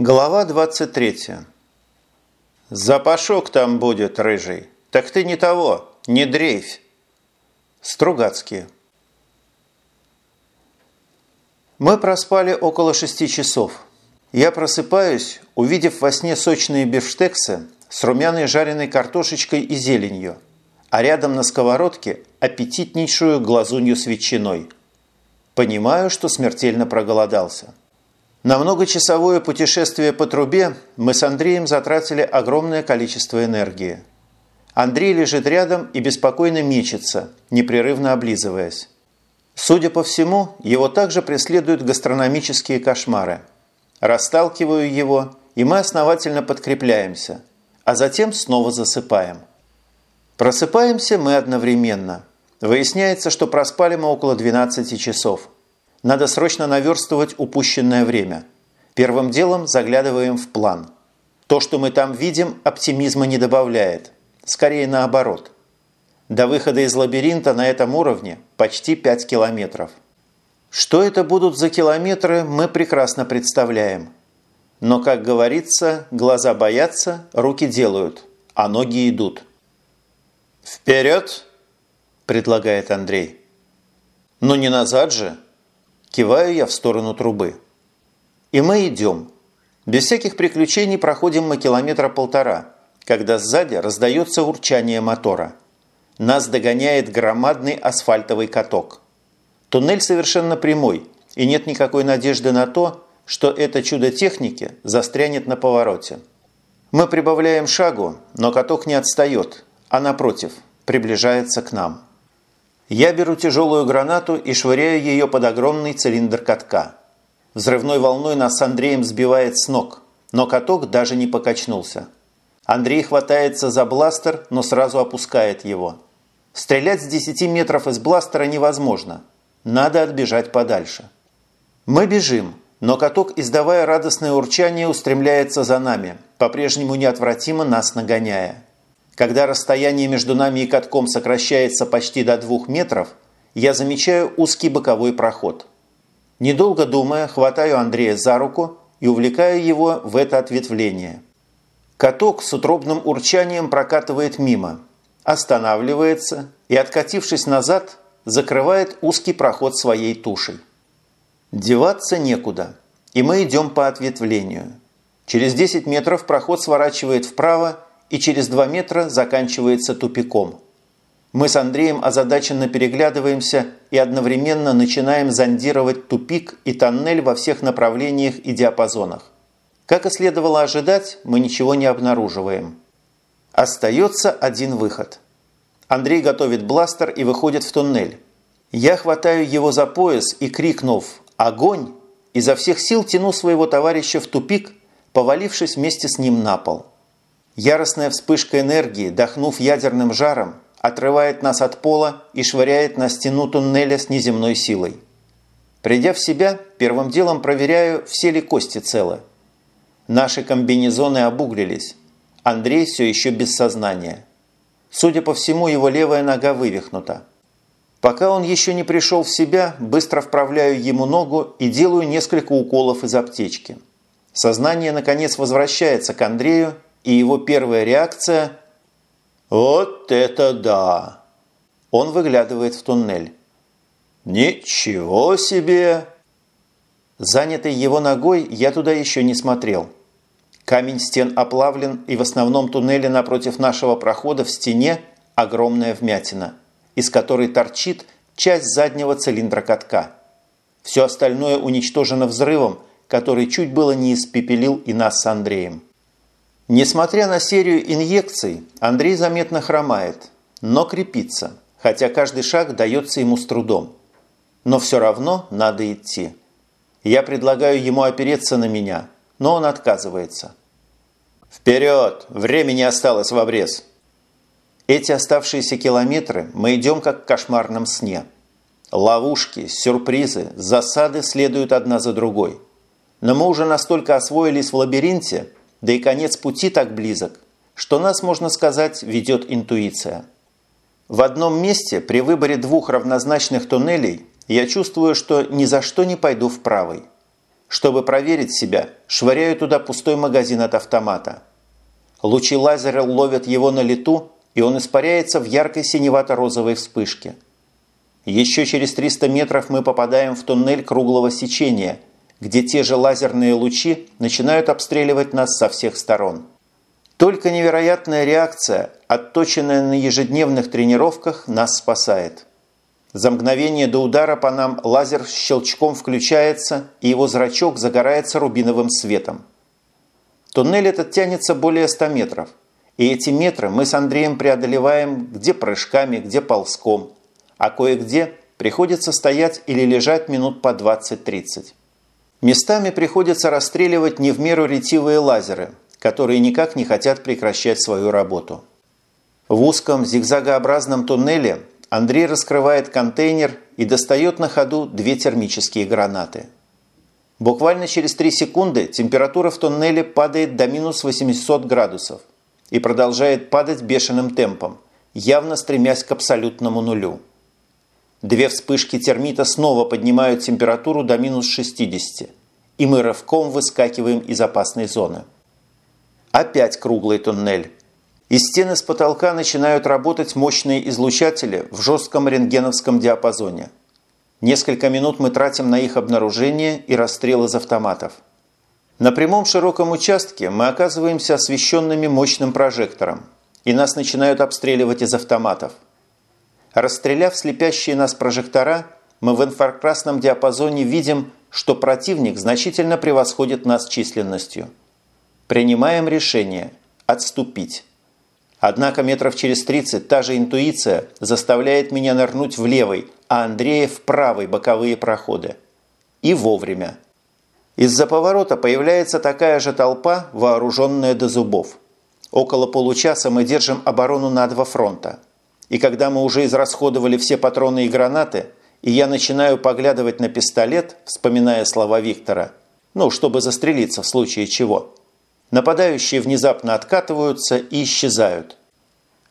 Глава 23. «Запашок там будет, рыжий. Так ты не того, не дрейфь». Стругацкие. Мы проспали около шести часов. Я просыпаюсь, увидев во сне сочные бифштексы с румяной жареной картошечкой и зеленью, а рядом на сковородке аппетитнейшую глазунью с ветчиной. Понимаю, что смертельно проголодался. На многочасовое путешествие по трубе мы с Андреем затратили огромное количество энергии. Андрей лежит рядом и беспокойно мечется, непрерывно облизываясь. Судя по всему, его также преследуют гастрономические кошмары. Расталкиваю его, и мы основательно подкрепляемся, а затем снова засыпаем. Просыпаемся мы одновременно. Выясняется, что проспали мы около 12 часов – надо срочно наверстывать упущенное время. Первым делом заглядываем в план. То, что мы там видим, оптимизма не добавляет. Скорее наоборот. До выхода из лабиринта на этом уровне почти 5 километров. Что это будут за километры, мы прекрасно представляем. Но, как говорится, глаза боятся, руки делают, а ноги идут. «Вперед!» – предлагает Андрей. «Но не назад же!» Киваю я в сторону трубы. И мы идем. Без всяких приключений проходим мы километра полтора, когда сзади раздается урчание мотора. Нас догоняет громадный асфальтовый каток. Туннель совершенно прямой, и нет никакой надежды на то, что это чудо техники застрянет на повороте. Мы прибавляем шагу, но каток не отстает, а напротив, приближается к нам. Я беру тяжелую гранату и швыряю ее под огромный цилиндр катка. Взрывной волной нас с Андреем сбивает с ног, но каток даже не покачнулся. Андрей хватается за бластер, но сразу опускает его. Стрелять с 10 метров из бластера невозможно. Надо отбежать подальше. Мы бежим, но каток, издавая радостное урчание, устремляется за нами, по-прежнему неотвратимо нас нагоняя. Когда расстояние между нами и катком сокращается почти до двух метров, я замечаю узкий боковой проход. Недолго думая, хватаю Андрея за руку и увлекаю его в это ответвление. Каток с утробным урчанием прокатывает мимо, останавливается и, откатившись назад, закрывает узкий проход своей тушей. Деваться некуда, и мы идем по ответвлению. Через 10 метров проход сворачивает вправо и через два метра заканчивается тупиком. Мы с Андреем озадаченно переглядываемся и одновременно начинаем зондировать тупик и тоннель во всех направлениях и диапазонах. Как и следовало ожидать, мы ничего не обнаруживаем. Остается один выход. Андрей готовит бластер и выходит в туннель. Я хватаю его за пояс и, крикнув «Огонь!», изо всех сил тяну своего товарища в тупик, повалившись вместе с ним на пол. Яростная вспышка энергии, дохнув ядерным жаром, отрывает нас от пола и швыряет на стену туннеля с неземной силой. Придя в себя, первым делом проверяю, все ли кости целы. Наши комбинезоны обуглились. Андрей все еще без сознания. Судя по всему, его левая нога вывихнута. Пока он еще не пришел в себя, быстро вправляю ему ногу и делаю несколько уколов из аптечки. Сознание, наконец, возвращается к Андрею, и его первая реакция «Вот это да!» Он выглядывает в туннель. «Ничего себе!» Занятый его ногой, я туда еще не смотрел. Камень стен оплавлен, и в основном туннеле напротив нашего прохода в стене огромная вмятина, из которой торчит часть заднего цилиндра катка. Все остальное уничтожено взрывом, который чуть было не испепелил и нас с Андреем. Несмотря на серию инъекций, Андрей заметно хромает, но крепится, хотя каждый шаг дается ему с трудом. Но все равно надо идти. Я предлагаю ему опереться на меня, но он отказывается. «Вперед! Времени осталось в обрез!» Эти оставшиеся километры мы идем как в кошмарном сне. Ловушки, сюрпризы, засады следуют одна за другой. Но мы уже настолько освоились в лабиринте, да и конец пути так близок, что нас, можно сказать, ведет интуиция. В одном месте при выборе двух равнозначных туннелей я чувствую, что ни за что не пойду в правый. Чтобы проверить себя, швыряю туда пустой магазин от автомата. Лучи лазера ловят его на лету, и он испаряется в яркой синевато-розовой вспышке. Еще через 300 метров мы попадаем в туннель круглого сечения, где те же лазерные лучи начинают обстреливать нас со всех сторон. Только невероятная реакция, отточенная на ежедневных тренировках, нас спасает. За мгновение до удара по нам лазер щелчком включается, и его зрачок загорается рубиновым светом. Туннель этот тянется более 100 метров. И эти метры мы с Андреем преодолеваем где прыжками, где ползком. А кое-где приходится стоять или лежать минут по 20-30. Местами приходится расстреливать не в меру ретивые лазеры – которые никак не хотят прекращать свою работу. В узком зигзагообразном туннеле Андрей раскрывает контейнер и достает на ходу две термические гранаты. Буквально через 3 секунды температура в туннеле падает до минус 800 градусов и продолжает падать бешеным темпом, явно стремясь к абсолютному нулю. Две вспышки термита снова поднимают температуру до минус 60, и мы рывком выскакиваем из опасной зоны. Опять круглый туннель. Из стены с потолка начинают работать мощные излучатели в жестком рентгеновском диапазоне. Несколько минут мы тратим на их обнаружение и расстрел из автоматов. На прямом широком участке мы оказываемся освещенными мощным прожектором, и нас начинают обстреливать из автоматов. Расстреляв слепящие нас прожектора, мы в инфракрасном диапазоне видим, что противник значительно превосходит нас численностью – Принимаем решение отступить. Однако метров через 30 та же интуиция заставляет меня нырнуть в левый, а Андрея в правый боковые проходы. И вовремя. Из-за поворота появляется такая же толпа, вооруженная до зубов. Около получаса мы держим оборону на два фронта. И когда мы уже израсходовали все патроны и гранаты, и я начинаю поглядывать на пистолет, вспоминая слова Виктора, ну, чтобы застрелиться в случае чего – Нападающие внезапно откатываются и исчезают.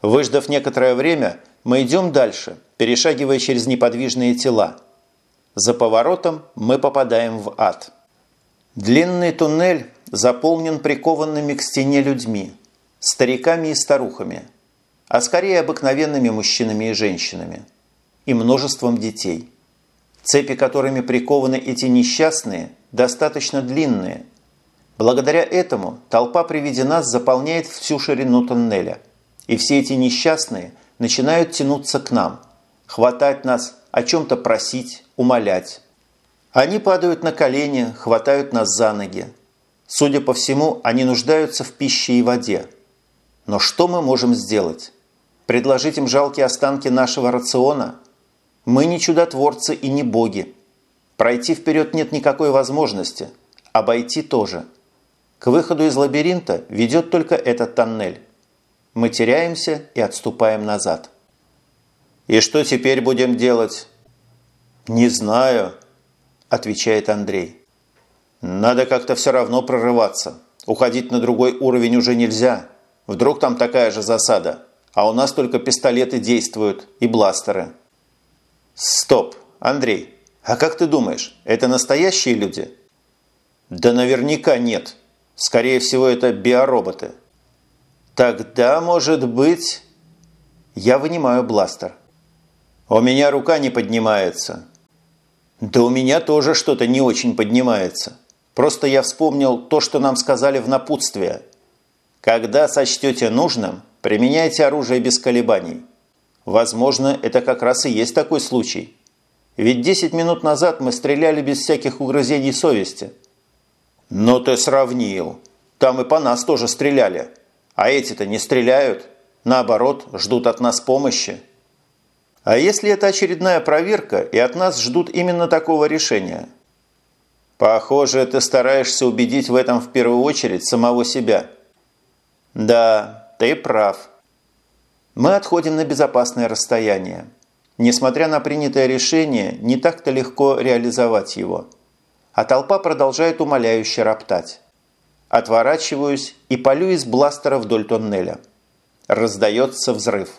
Выждав некоторое время, мы идем дальше, перешагивая через неподвижные тела. За поворотом мы попадаем в ад. Длинный туннель заполнен прикованными к стене людьми, стариками и старухами, а скорее обыкновенными мужчинами и женщинами, и множеством детей. Цепи, которыми прикованы эти несчастные, достаточно длинные – Благодаря этому толпа при виде нас заполняет всю ширину тоннеля. И все эти несчастные начинают тянуться к нам, хватать нас, о чем-то просить, умолять. Они падают на колени, хватают нас за ноги. Судя по всему, они нуждаются в пище и воде. Но что мы можем сделать? Предложить им жалкие останки нашего рациона? Мы не чудотворцы и не боги. Пройти вперед нет никакой возможности, обойти тоже – к выходу из лабиринта ведет только этот тоннель. Мы теряемся и отступаем назад. «И что теперь будем делать?» «Не знаю», – отвечает Андрей. «Надо как-то все равно прорываться. Уходить на другой уровень уже нельзя. Вдруг там такая же засада, а у нас только пистолеты действуют и бластеры». «Стоп, Андрей, а как ты думаешь, это настоящие люди?» «Да наверняка нет», Скорее всего, это биороботы. Тогда, может быть... Я вынимаю бластер. У меня рука не поднимается. Да у меня тоже что-то не очень поднимается. Просто я вспомнил то, что нам сказали в напутствие. Когда сочтете нужным, применяйте оружие без колебаний. Возможно, это как раз и есть такой случай. Ведь 10 минут назад мы стреляли без всяких угрызений совести – «Но ты сравнил. Там и по нас тоже стреляли. А эти-то не стреляют. Наоборот, ждут от нас помощи». «А если это очередная проверка, и от нас ждут именно такого решения?» «Похоже, ты стараешься убедить в этом в первую очередь самого себя». «Да, ты прав». Мы отходим на безопасное расстояние. Несмотря на принятое решение, не так-то легко реализовать его – а толпа продолжает умоляюще роптать. Отворачиваюсь и полю из бластера вдоль тоннеля. Раздается взрыв.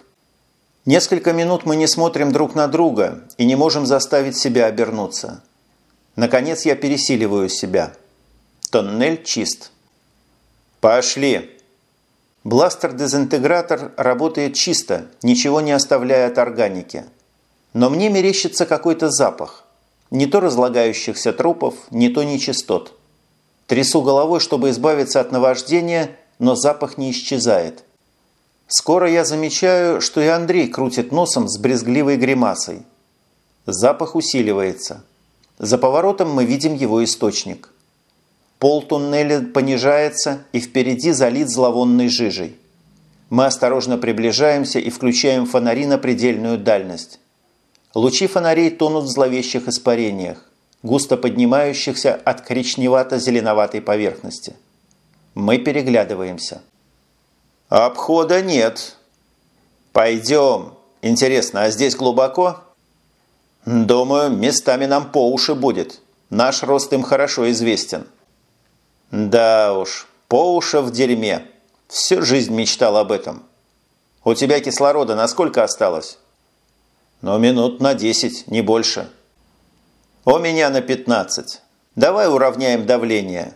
Несколько минут мы не смотрим друг на друга и не можем заставить себя обернуться. Наконец я пересиливаю себя. Тоннель чист. «Пошли!» Бластер-дезинтегратор работает чисто, ничего не оставляя от органики. Но мне мерещится какой-то запах. Не то разлагающихся трупов, не то нечистот. Трясу головой, чтобы избавиться от наваждения, но запах не исчезает. Скоро я замечаю, что и Андрей крутит носом с брезгливой гримасой. Запах усиливается. За поворотом мы видим его источник. Пол туннеля понижается и впереди залит зловонной жижей. Мы осторожно приближаемся и включаем фонари на предельную дальность. Лучи фонарей тонут в зловещих испарениях густо поднимающихся от коричневато-зеленоватой поверхности. Мы переглядываемся. «Обхода нет». «Пойдем. Интересно, а здесь глубоко?» «Думаю, местами нам по уши будет. Наш рост им хорошо известен». «Да уж, по уши в дерьме. Всю жизнь мечтал об этом. У тебя кислорода насколько осталось?» «Ну, минут на десять, не больше». «У меня на 15. Давай уравняем давление».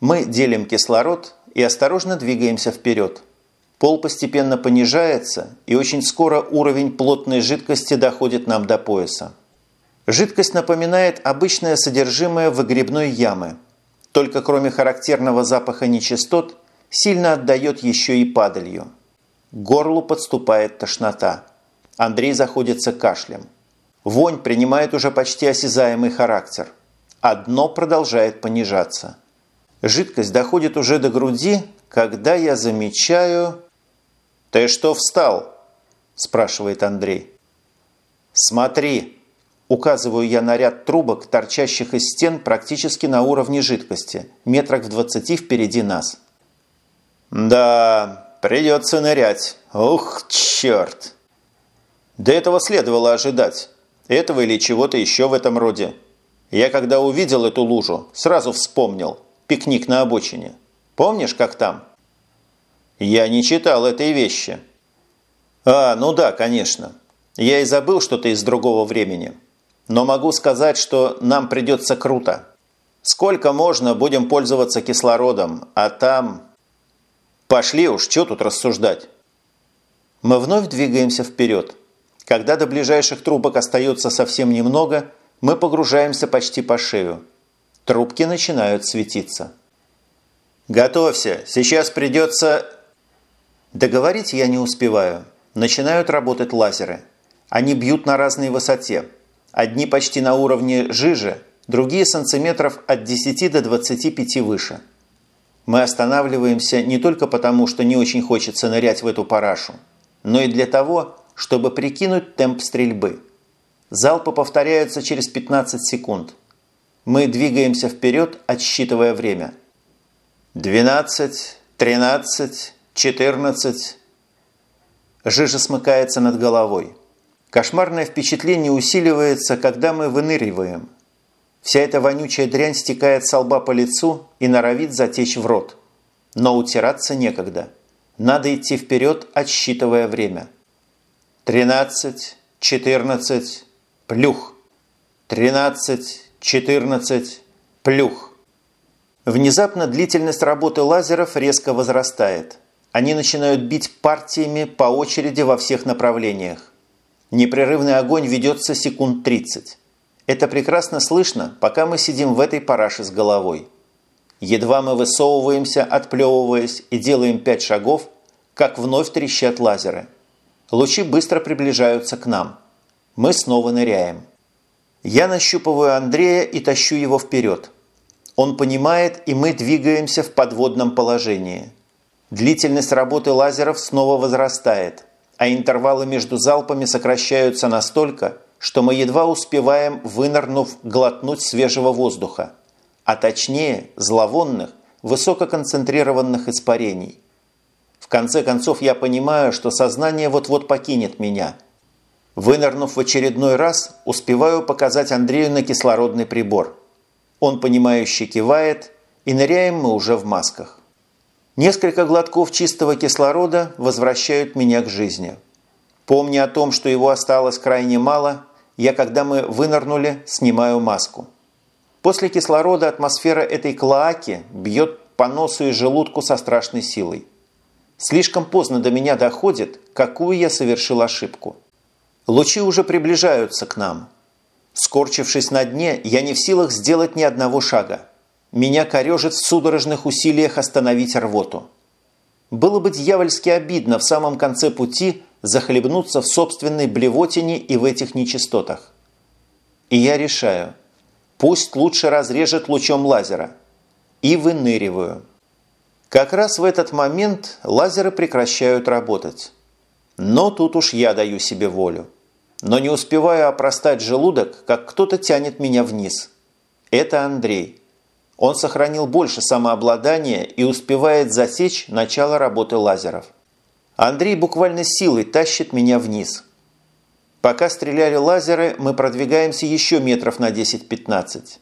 Мы делим кислород и осторожно двигаемся вперед. Пол постепенно понижается, и очень скоро уровень плотной жидкости доходит нам до пояса. Жидкость напоминает обычное содержимое выгребной ямы, только кроме характерного запаха нечистот сильно отдает еще и падалью. К горлу подступает тошнота. Андрей заходится кашлем. Вонь принимает уже почти осязаемый характер, а дно продолжает понижаться. Жидкость доходит уже до груди, когда я замечаю... «Ты что встал?» – спрашивает Андрей. «Смотри!» – указываю я на ряд трубок, торчащих из стен практически на уровне жидкости, метрах в двадцати впереди нас. «Да, придется нырять. Ух, черт!» До этого следовало ожидать. Этого или чего-то еще в этом роде. Я когда увидел эту лужу, сразу вспомнил. Пикник на обочине. Помнишь, как там? Я не читал этой вещи. А, ну да, конечно. Я и забыл что-то из другого времени. Но могу сказать, что нам придется круто. Сколько можно будем пользоваться кислородом, а там... Пошли уж, что тут рассуждать? Мы вновь двигаемся вперед. Когда до ближайших трубок остается совсем немного, мы погружаемся почти по шею. Трубки начинают светиться. «Готовься, сейчас придется...» Договорить я не успеваю. Начинают работать лазеры. Они бьют на разной высоте. Одни почти на уровне жижи, другие сантиметров от 10 до 25 выше. Мы останавливаемся не только потому, что не очень хочется нырять в эту парашу, но и для того, чтобы прикинуть темп стрельбы. Залпы повторяются через 15 секунд. Мы двигаемся вперед, отсчитывая время. 12, 13, 14. Жижа смыкается над головой. Кошмарное впечатление усиливается, когда мы выныриваем. Вся эта вонючая дрянь стекает с лба по лицу и норовит затечь в рот. Но утираться некогда. Надо идти вперед, отсчитывая время. Тринадцать, четырнадцать, плюх. Тринадцать, четырнадцать, плюх. Внезапно длительность работы лазеров резко возрастает. Они начинают бить партиями по очереди во всех направлениях. Непрерывный огонь ведется секунд 30. Это прекрасно слышно, пока мы сидим в этой параше с головой. Едва мы высовываемся, отплевываясь, и делаем пять шагов, как вновь трещат лазеры – Лучи быстро приближаются к нам. Мы снова ныряем. Я нащупываю Андрея и тащу его вперед. Он понимает, и мы двигаемся в подводном положении. Длительность работы лазеров снова возрастает, а интервалы между залпами сокращаются настолько, что мы едва успеваем, вынырнув, глотнуть свежего воздуха, а точнее зловонных, высококонцентрированных испарений – конце концов я понимаю, что сознание вот-вот покинет меня. Вынырнув в очередной раз, успеваю показать Андрею на кислородный прибор. Он, понимающе кивает, и ныряем мы уже в масках. Несколько глотков чистого кислорода возвращают меня к жизни. Помня о том, что его осталось крайне мало, я, когда мы вынырнули, снимаю маску. После кислорода атмосфера этой клоаки бьет по носу и желудку со страшной силой. Слишком поздно до меня доходит, какую я совершил ошибку. Лучи уже приближаются к нам. Скорчившись на дне, я не в силах сделать ни одного шага. Меня корежит в судорожных усилиях остановить рвоту. Было бы дьявольски обидно в самом конце пути захлебнуться в собственной блевотине и в этих нечистотах. И я решаю, пусть лучше разрежет лучом лазера. И выныриваю. Как раз в этот момент лазеры прекращают работать. Но тут уж я даю себе волю. Но не успеваю опростать желудок, как кто-то тянет меня вниз. Это Андрей. Он сохранил больше самообладания и успевает засечь начало работы лазеров. Андрей буквально силой тащит меня вниз. Пока стреляли лазеры, мы продвигаемся еще метров на 10-15.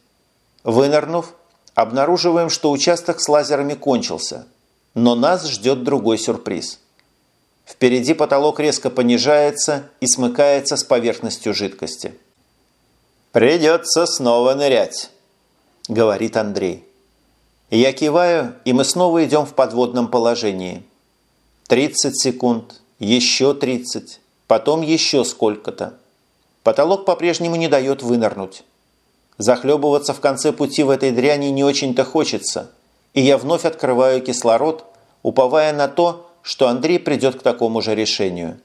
Вынырнув, обнаруживаем, что участок с лазерами кончился, но нас ждет другой сюрприз. Впереди потолок резко понижается и смыкается с поверхностью жидкости. «Придется снова нырять», – говорит Андрей. Я киваю, и мы снова идем в подводном положении – 30 секунд, еще 30, потом еще сколько-то. Потолок по-прежнему не дает вынырнуть. Захлебываться в конце пути в этой дряни не очень-то хочется, и я вновь открываю кислород, уповая на то, что Андрей придет к такому же решению.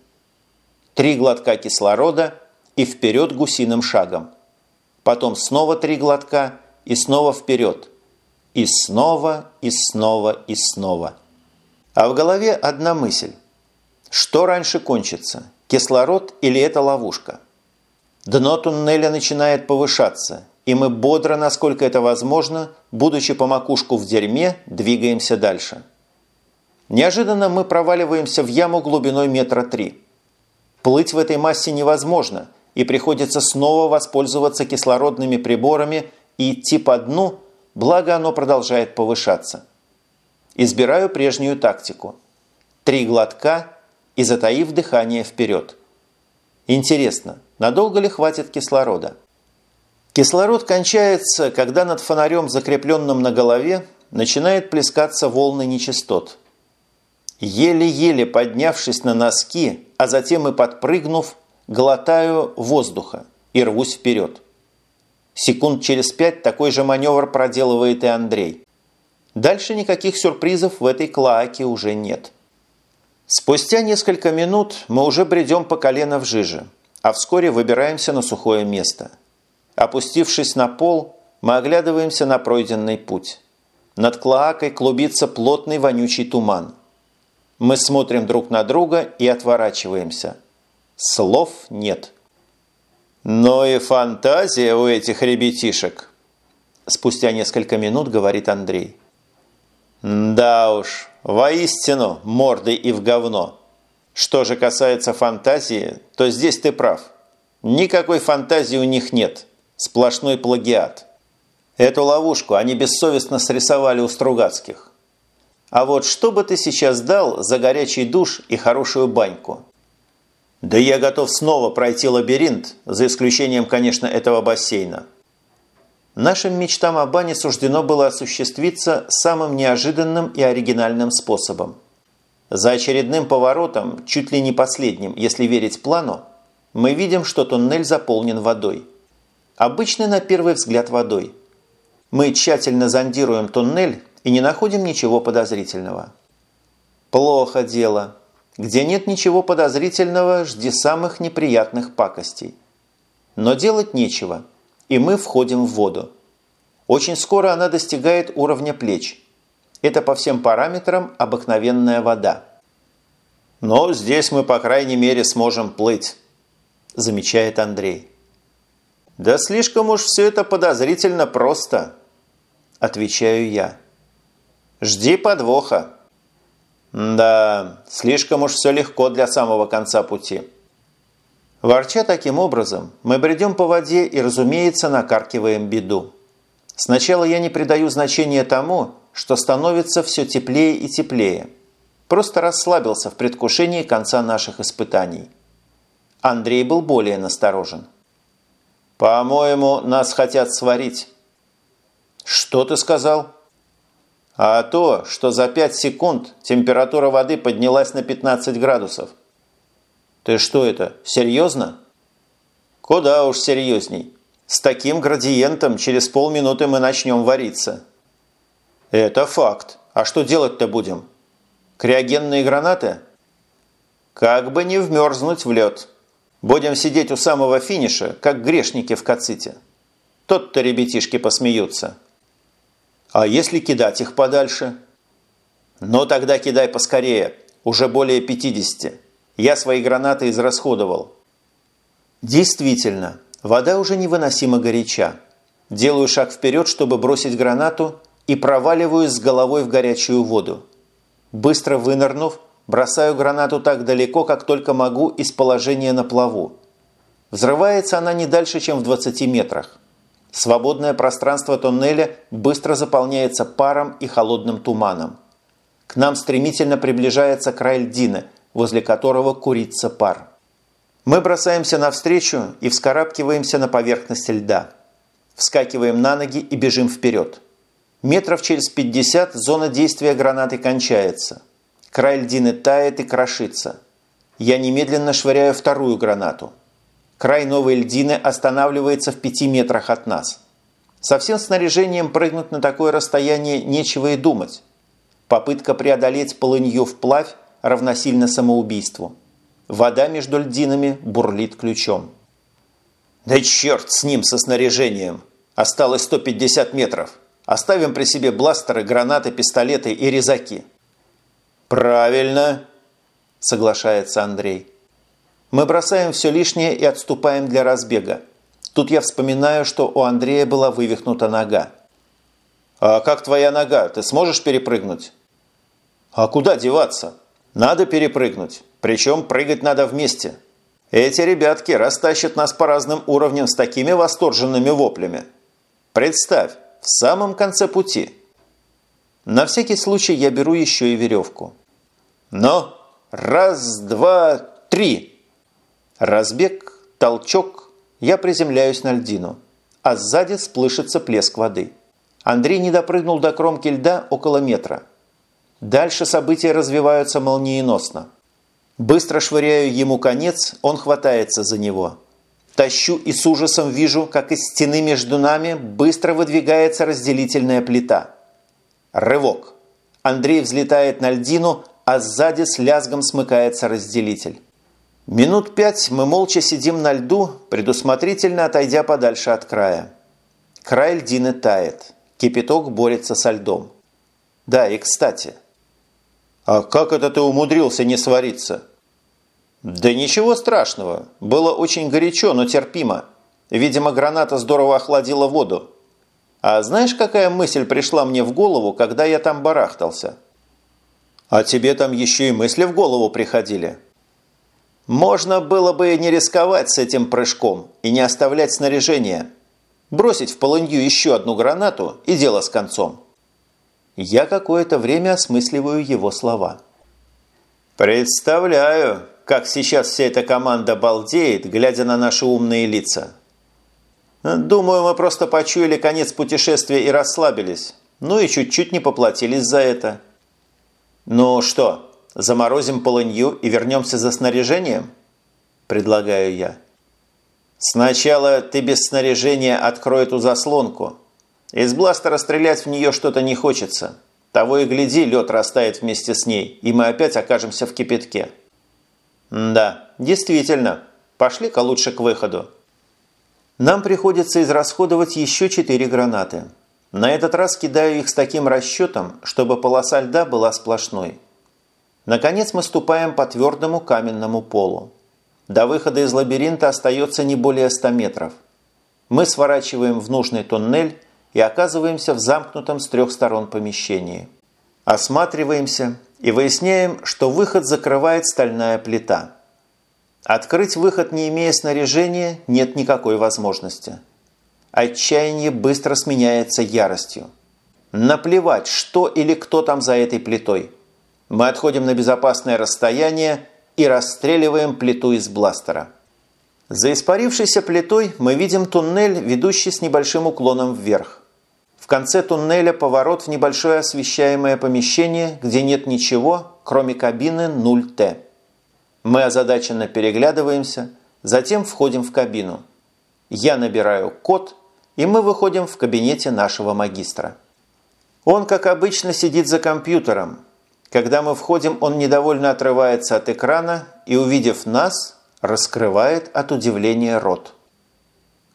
Три глотка кислорода и вперед гусиным шагом. Потом снова три глотка и снова вперед. И снова, и снова, и снова. А в голове одна мысль. Что раньше кончится, кислород или эта ловушка? Дно туннеля начинает повышаться, и мы бодро, насколько это возможно, будучи по макушку в дерьме, двигаемся дальше. Неожиданно мы проваливаемся в яму глубиной метра три. Плыть в этой массе невозможно, и приходится снова воспользоваться кислородными приборами и идти по дну, благо оно продолжает повышаться. Избираю прежнюю тактику. Три глотка и затаив дыхание вперед. Интересно, надолго ли хватит кислорода? Кислород кончается, когда над фонарем, закрепленным на голове, начинает плескаться волны нечистот. Еле-еле поднявшись на носки, а затем и подпрыгнув, глотаю воздуха и рвусь вперед. Секунд через пять такой же маневр проделывает и Андрей. Дальше никаких сюрпризов в этой клоаке уже нет. Спустя несколько минут мы уже бредем по колено в жиже, а вскоре выбираемся на сухое место. Опустившись на пол, мы оглядываемся на пройденный путь. Над клоакой клубится плотный вонючий туман. Мы смотрим друг на друга и отворачиваемся. Слов нет. «Но и фантазия у этих ребятишек!» Спустя несколько минут говорит Андрей. Да уж, воистину морды и в говно. Что же касается фантазии, то здесь ты прав. Никакой фантазии у них нет. Сплошной плагиат. Эту ловушку они бессовестно срисовали у Стругацких. А вот что бы ты сейчас дал за горячий душ и хорошую баньку? Да я готов снова пройти лабиринт, за исключением, конечно, этого бассейна. Нашим мечтам о бане суждено было осуществиться самым неожиданным и оригинальным способом. За очередным поворотом, чуть ли не последним, если верить плану, мы видим, что туннель заполнен водой. Обычной на первый взгляд водой. Мы тщательно зондируем туннель и не находим ничего подозрительного. Плохо дело. Где нет ничего подозрительного, жди самых неприятных пакостей. Но делать нечего – и мы входим в воду. Очень скоро она достигает уровня плеч. Это по всем параметрам обыкновенная вода. Но здесь мы, по крайней мере, сможем плыть, замечает Андрей. Да слишком уж все это подозрительно просто, отвечаю я. Жди подвоха. Да, слишком уж все легко для самого конца пути. Ворча таким образом, мы бредем по воде и, разумеется, накаркиваем беду. Сначала я не придаю значения тому, что становится все теплее и теплее. Просто расслабился в предвкушении конца наших испытаний. Андрей был более насторожен. «По-моему, нас хотят сварить», «Что ты сказал?» «А то, что за 5 секунд температура воды поднялась на 15 градусов». «Ты что это, серьезно?» «Куда уж серьезней. С таким градиентом через полминуты мы начнем вариться». «Это факт. А что делать-то будем? Криогенные гранаты?» «Как бы не вмерзнуть в лед. Будем сидеть у самого финиша, как грешники в каците. Тот-то ребятишки посмеются». «А если кидать их подальше?» «Ну тогда кидай поскорее. Уже более 50. Я свои гранаты израсходовал». Действительно, вода уже невыносимо горяча. Делаю шаг вперед, чтобы бросить гранату, и проваливаюсь с головой в горячую воду. Быстро вынырнув, бросаю гранату так далеко, как только могу из положения на плаву. Взрывается она не дальше, чем в 20 метрах. Свободное пространство тоннеля быстро заполняется паром и холодным туманом. К нам стремительно приближается край льдины, возле которого курится пар. Мы бросаемся навстречу и вскарабкиваемся на поверхность льда. Вскакиваем на ноги и бежим вперед. Метров через 50 зона действия гранаты кончается. Край льдины тает и крошится. Я немедленно швыряю вторую гранату. Край новой льдины останавливается в пяти метрах от нас. Со всем снаряжением прыгнуть на такое расстояние нечего и думать. Попытка преодолеть полынью вплавь равносильно самоубийству. Вода между льдинами бурлит ключом. «Да черт с ним, со снаряжением! Осталось 150 метров!» Оставим при себе бластеры, гранаты, пистолеты и резаки». «Правильно», – соглашается Андрей. Мы бросаем все лишнее и отступаем для разбега. Тут я вспоминаю, что у Андрея была вывихнута нога. «А как твоя нога? Ты сможешь перепрыгнуть?» «А куда деваться? Надо перепрыгнуть. Причем прыгать надо вместе. Эти ребятки растащат нас по разным уровням с такими восторженными воплями. Представь, в самом конце пути. На всякий случай я беру еще и веревку. Но раз, два, три. Разбег, толчок, я приземляюсь на льдину, а сзади сплышется плеск воды. Андрей не допрыгнул до кромки льда около метра. Дальше события развиваются молниеносно. Быстро швыряю ему конец, он хватается за него. Тащу и с ужасом вижу, как из стены между нами быстро выдвигается разделительная плита. Рывок. Андрей взлетает на льдину, а сзади с лязгом смыкается разделитель. Минут пять мы молча сидим на льду, предусмотрительно отойдя подальше от края. Край льдины тает. Кипяток борется со льдом. Да, и кстати. «А как это ты умудрился не свариться?» «Да ничего страшного. Было очень горячо, но терпимо. Видимо, граната здорово охладила воду. А знаешь, какая мысль пришла мне в голову, когда я там барахтался?» «А тебе там еще и мысли в голову приходили?» «Можно было бы не рисковать с этим прыжком и не оставлять снаряжение. Бросить в полынью еще одну гранату и дело с концом». Я какое-то время осмысливаю его слова. «Представляю, как сейчас вся эта команда балдеет, глядя на наши умные лица. Думаю, мы просто почуяли конец путешествия и расслабились. Ну и чуть-чуть не поплатились за это. Ну что, заморозим полынью и вернемся за снаряжением? Предлагаю я. Сначала ты без снаряжения открой эту заслонку. Из бластера стрелять в нее что-то не хочется. Того и гляди, лед растает вместе с ней, и мы опять окажемся в кипятке. «Да, действительно. Пошли-ка лучше к выходу». Нам приходится израсходовать еще четыре гранаты. На этот раз кидаю их с таким расчетом, чтобы полоса льда была сплошной. Наконец мы ступаем по твердому каменному полу. До выхода из лабиринта остается не более 100 метров. Мы сворачиваем в нужный туннель и оказываемся в замкнутом с трех сторон помещении. Осматриваемся и выясняем, что выход закрывает стальная плита. Открыть выход, не имея снаряжения, нет никакой возможности. Отчаяние быстро сменяется яростью. Наплевать, что или кто там за этой плитой. Мы отходим на безопасное расстояние и расстреливаем плиту из бластера. За испарившейся плитой мы видим туннель, ведущий с небольшим уклоном вверх. В конце туннеля поворот в небольшое освещаемое помещение, где нет ничего, кроме кабины 0Т. Мы озадаченно переглядываемся, затем входим в кабину. Я набираю код, и мы выходим в кабинете нашего магистра. Он, как обычно, сидит за компьютером. Когда мы входим, он недовольно отрывается от экрана и, увидев нас, раскрывает от удивления рот.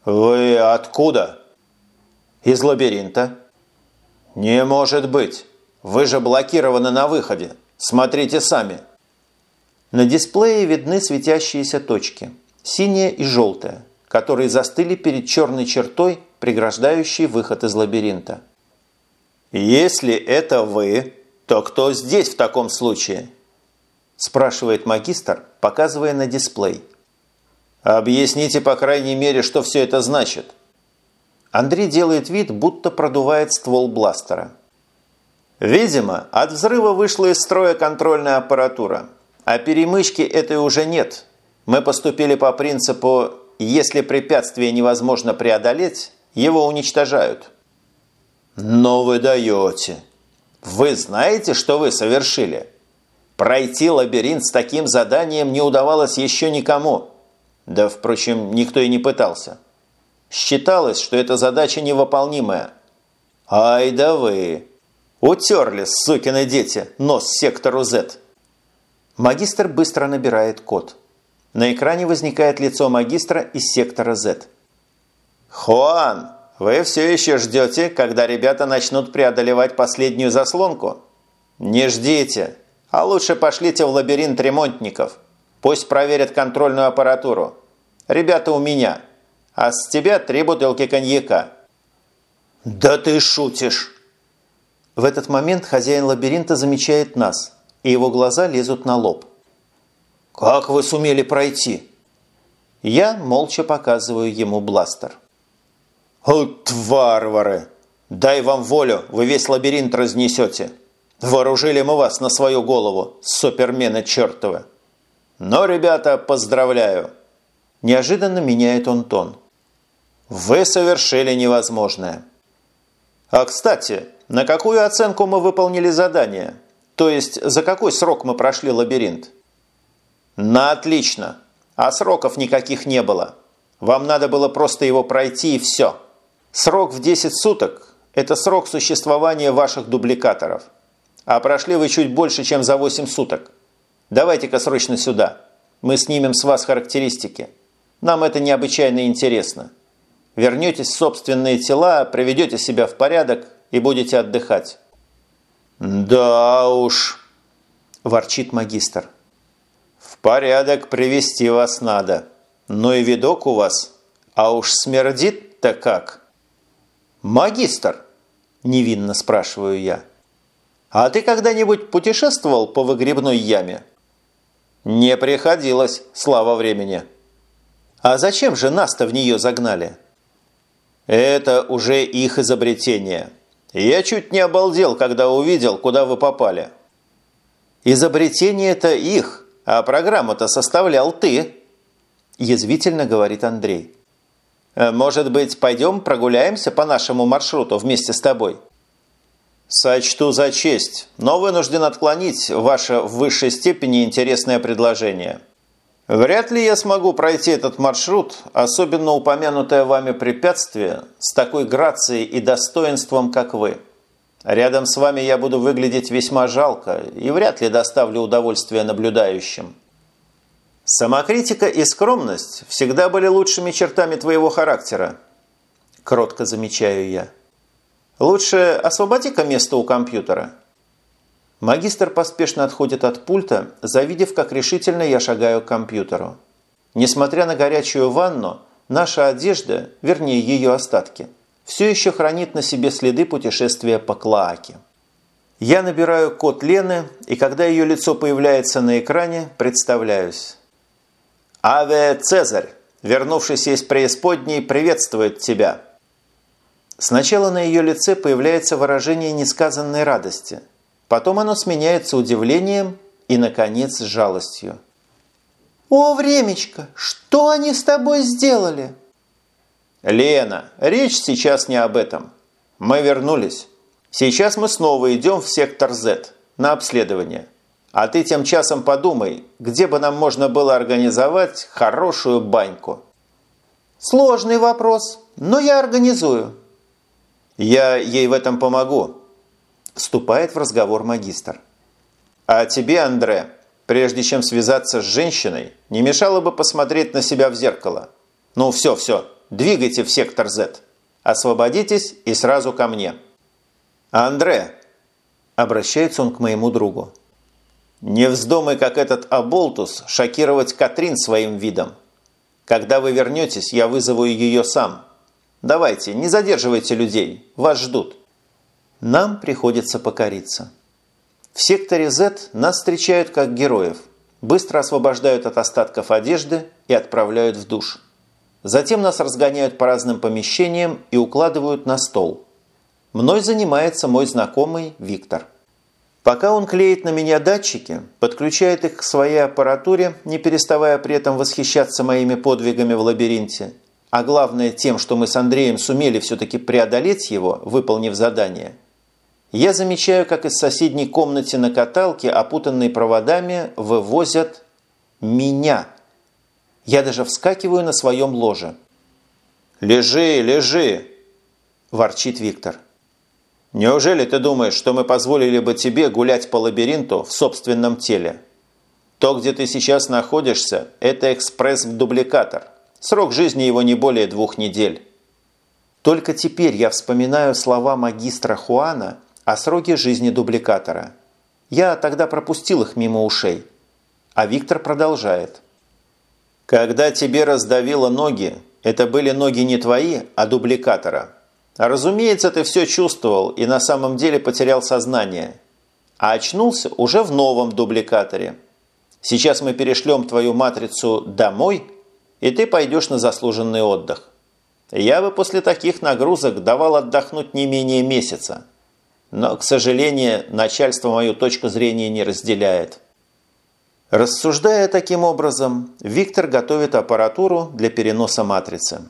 «Вы откуда?» «Из лабиринта». «Не может быть! Вы же блокированы на выходе. Смотрите сами». На дисплее видны светящиеся точки – синяя и желтая, которые застыли перед черной чертой, преграждающей выход из лабиринта. «Если это вы, то кто здесь в таком случае?» – спрашивает магистр, показывая на дисплей. «Объясните, по крайней мере, что все это значит». Андрей делает вид, будто продувает ствол бластера. Видимо, от взрыва вышла из строя контрольная аппаратура – а перемычки этой уже нет. Мы поступили по принципу «если препятствие невозможно преодолеть, его уничтожают». Но вы даете. Вы знаете, что вы совершили? Пройти лабиринт с таким заданием не удавалось еще никому. Да, впрочем, никто и не пытался. Считалось, что эта задача невыполнимая. Ай да вы! Утерли, сукины дети, нос сектору Z. Магистр быстро набирает код. На экране возникает лицо магистра из сектора Z. «Хуан, вы все еще ждете, когда ребята начнут преодолевать последнюю заслонку? Не ждите, а лучше пошлите в лабиринт ремонтников. Пусть проверят контрольную аппаратуру. Ребята у меня. А с тебя три бутылки коньяка». «Да ты шутишь!» В этот момент хозяин лабиринта замечает нас – и его глаза лезут на лоб. «Как вы сумели пройти?» Я молча показываю ему бластер. «От варвары! Дай вам волю, вы весь лабиринт разнесете. Вооружили мы вас на свою голову, супермены чертовы. Но, ребята, поздравляю!» Неожиданно меняет он тон. «Вы совершили невозможное. А, кстати, на какую оценку мы выполнили задание?» То есть, за какой срок мы прошли лабиринт? На отлично. А сроков никаких не было. Вам надо было просто его пройти и все. Срок в 10 суток – это срок существования ваших дубликаторов. А прошли вы чуть больше, чем за 8 суток. Давайте-ка срочно сюда. Мы снимем с вас характеристики. Нам это необычайно интересно. Вернетесь в собственные тела, приведете себя в порядок и будете отдыхать. «Да уж», – ворчит магистр. «В порядок привести вас надо. Но и видок у вас. А уж смердит-то как?» «Магистр?» – невинно спрашиваю я. «А ты когда-нибудь путешествовал по выгребной яме?» «Не приходилось, слава времени». «А зачем же нас-то в нее загнали?» «Это уже их изобретение». Я чуть не обалдел, когда увидел, куда вы попали. Изобретение-то их, а программу-то составлял ты, язвительно говорит Андрей. «Э, может быть, пойдем прогуляемся по нашему маршруту вместе с тобой? Сочту за честь, но вынужден отклонить ваше в высшей степени интересное предложение. Вряд ли я смогу пройти этот маршрут, особенно упомянутое вами препятствие, с такой грацией и достоинством, как вы. Рядом с вами я буду выглядеть весьма жалко и вряд ли доставлю удовольствие наблюдающим. Самокритика и скромность всегда были лучшими чертами твоего характера, кротко замечаю я. Лучше освободи-ка место у компьютера. Магистр поспешно отходит от пульта, завидев, как решительно я шагаю к компьютеру. Несмотря на горячую ванну, наша одежда, вернее ее остатки, все еще хранит на себе следы путешествия по Клоаке. Я набираю код Лены, и когда ее лицо появляется на экране, представляюсь. «Аве Цезарь, вернувшийся из преисподней, приветствует тебя!» Сначала на ее лице появляется выражение несказанной радости – Потом оно сменяется удивлением и, наконец, жалостью. «О, времечко, что они с тобой сделали?» «Лена, речь сейчас не об этом. мы вернулись. Сейчас мы снова идем в сектор Z на обследование. А ты тем часом подумай, где бы нам можно было организовать хорошую баньку. Сложный вопрос, но я организую. Я ей в этом помогу. Вступает в разговор магистр. А тебе, Андре, прежде чем связаться с женщиной, не мешало бы посмотреть на себя в зеркало. Ну все, все, двигайте в сектор Z. Освободитесь и сразу ко мне. Андре, обращается он к моему другу. Не вздумай, как этот оболтус, шокировать Катрин своим видом. Когда вы вернетесь, я вызову ее сам. Давайте, не задерживайте людей, вас ждут. Нам приходится покориться. В секторе Z нас встречают как героев, быстро освобождают от остатков одежды и отправляют в душ. Затем нас разгоняют по разным помещениям и укладывают на стол. Мной занимается мой знакомый Виктор. Пока он клеит на меня датчики, подключает их к своей аппаратуре, не переставая при этом восхищаться моими подвигами в лабиринте, а главное тем, что мы с Андреем сумели все-таки преодолеть его, выполнив задание, я замечаю, как из соседней комнаты на каталке, опутанной проводами, вывозят меня. Я даже вскакиваю на своем ложе. «Лежи, лежи!» – ворчит Виктор. Неужели ты думаешь, что мы позволили бы тебе гулять по лабиринту в собственном теле? То, где ты сейчас находишься, это экспресс в дубликатор. Срок жизни его не более двух недель. Только теперь я вспоминаю слова магистра Хуана о сроке жизни дубликатора. Я тогда пропустил их мимо ушей. А Виктор продолжает. Когда тебе раздавило ноги, это были ноги не твои, а дубликатора – Разумеется, ты все чувствовал и на самом деле потерял сознание. А очнулся уже в новом дубликаторе. Сейчас мы перешлем твою матрицу домой, и ты пойдешь на заслуженный отдых. Я бы после таких нагрузок давал отдохнуть не менее месяца. Но, к сожалению, начальство мою точку зрения не разделяет. Рассуждая таким образом, Виктор готовит аппаратуру для переноса матрицы.